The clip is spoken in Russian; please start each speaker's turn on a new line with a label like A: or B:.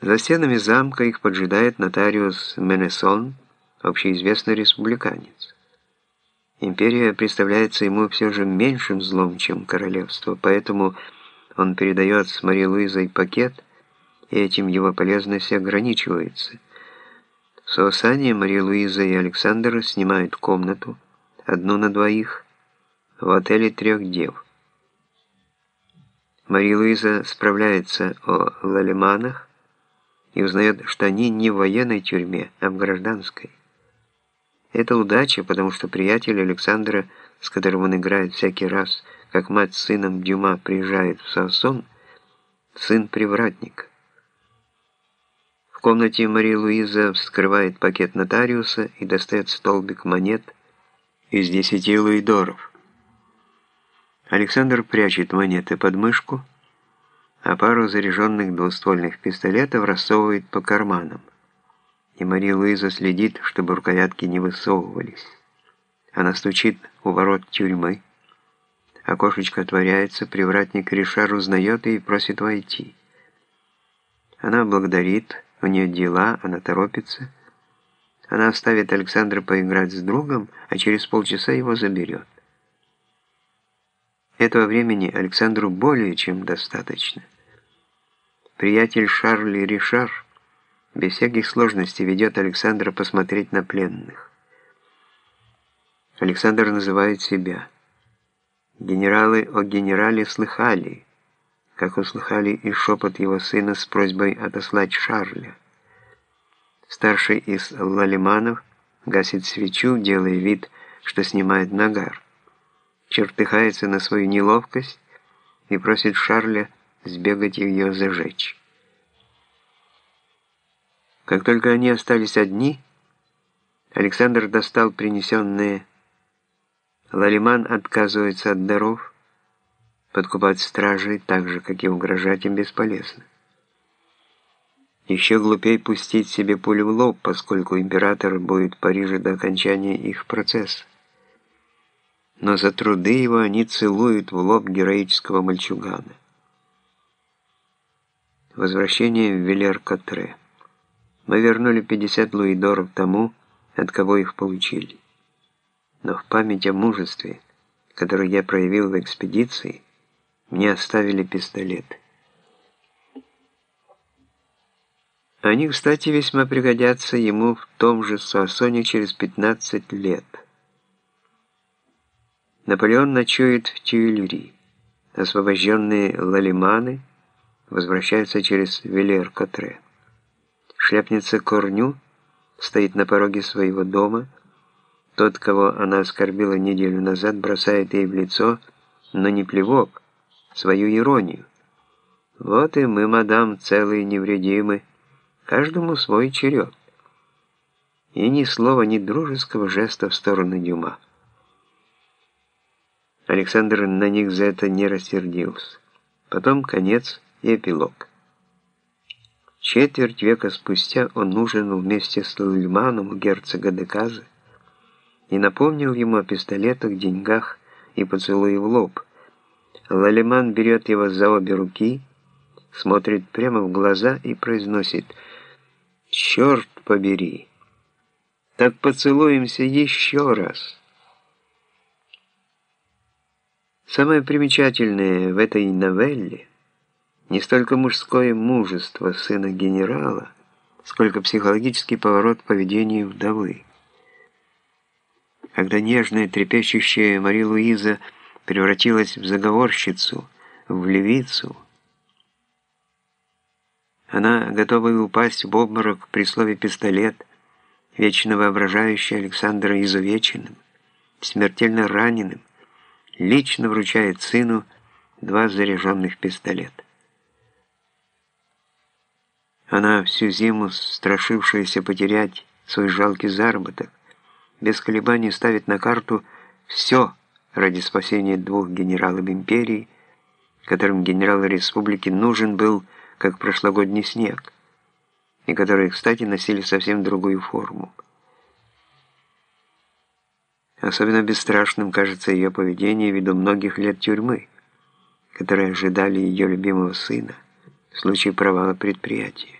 A: За стенами замка их поджидает нотариус Менесон, общеизвестный республиканец. Империя представляется ему все же меньшим злом, чем королевство, поэтому он передает с Марией Луизой пакет, и этим его полезность ограничивается. В Суасане Мария Луиза и Александр снимают комнату, одну на двоих, в отеле трех дев. Мария Луиза справляется о лалеманах и узнает, что они не в военной тюрьме, а в гражданской. Это удача, потому что приятель Александра, с которым он играет всякий раз, как мать с сыном Дюма приезжает в Саусон, сын привратник. В комнате Мария Луиза вскрывает пакет нотариуса и достает столбик монет из десяти луидоров. Александр прячет монеты под мышку, а пару заряженных двуствольных пистолетов рассовывает по карманам и Мария Луиза следит, чтобы рукоятки не высовывались. Она стучит у ворот тюрьмы. Окошечко отворяется, привратник Ришар узнает и просит войти. Она благодарит, у нее дела, она торопится. Она оставит Александра поиграть с другом, а через полчаса его заберет. Этого времени Александру более чем достаточно. Приятель Шарли Ришар – без всяких сложностей ведет Александра посмотреть на пленных. Александр называет себя. Генералы о генерале слыхали, как услыхали и шепот его сына с просьбой отослать Шарля. Старший из лалиманов гасит свечу, делая вид, что снимает нагар. Чертыхается на свою неловкость и просит Шарля сбегать ее зажечь. Как только они остались одни, Александр достал принесенные. Лалиман отказывается от даров. Подкупать стражей, так же, как и угрожать им, бесполезно. Еще глупей пустить себе пулю в лоб, поскольку император будет в Париже до окончания их процесса. Но за труды его они целуют в лоб героического мальчугана. Возвращение в Велер-Котре. Мы вернули 50 луидоров тому, от кого их получили. Но в память о мужестве, которое я проявил в экспедиции, мне оставили пистолет. Они, кстати, весьма пригодятся ему в том же Суассоне через 15 лет. Наполеон ночует в Тюильри. Освобожденные лалиманы возвращаются через Велер-Котре. Шляпница Корню стоит на пороге своего дома. Тот, кого она оскорбила неделю назад, бросает ей в лицо, но не плевок, свою иронию. Вот и мы, мадам, целые невредимы, каждому свой черед. И ни слова, ни дружеского жеста в сторону Дюма. Александр на них за это не рассердился. Потом конец эпилог. Четверть века спустя он ужинал вместе с Лульманом у герцога Деказа и напомнил ему о пистолетах, деньгах и поцелуе в лоб. Лалиман берет его за обе руки, смотрит прямо в глаза и произносит «Черт побери! Так поцелуемся еще раз!» Самое примечательное в этой новелле – не столько мужское мужество сына генерала, сколько психологический поворот поведения вдовы. Когда нежная, трепещущая Мари Луиза превратилась в заговорщицу, в левицу, она, готова упасть в обморок при слове «пистолет», вечно воображающая Александра изувеченным, смертельно раненым, лично вручает сыну два заряженных пистолета. Она всю зиму, страшившаяся потерять свой жалкий заработок, без колебаний ставит на карту все ради спасения двух генералов империи, которым генерал республики нужен был, как прошлогодний снег, и которые, кстати, носили совсем другую форму. Особенно бесстрашным кажется ее поведение ввиду многих лет тюрьмы, которые ожидали ее любимого сына в случае провала предприятия.